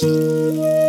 就。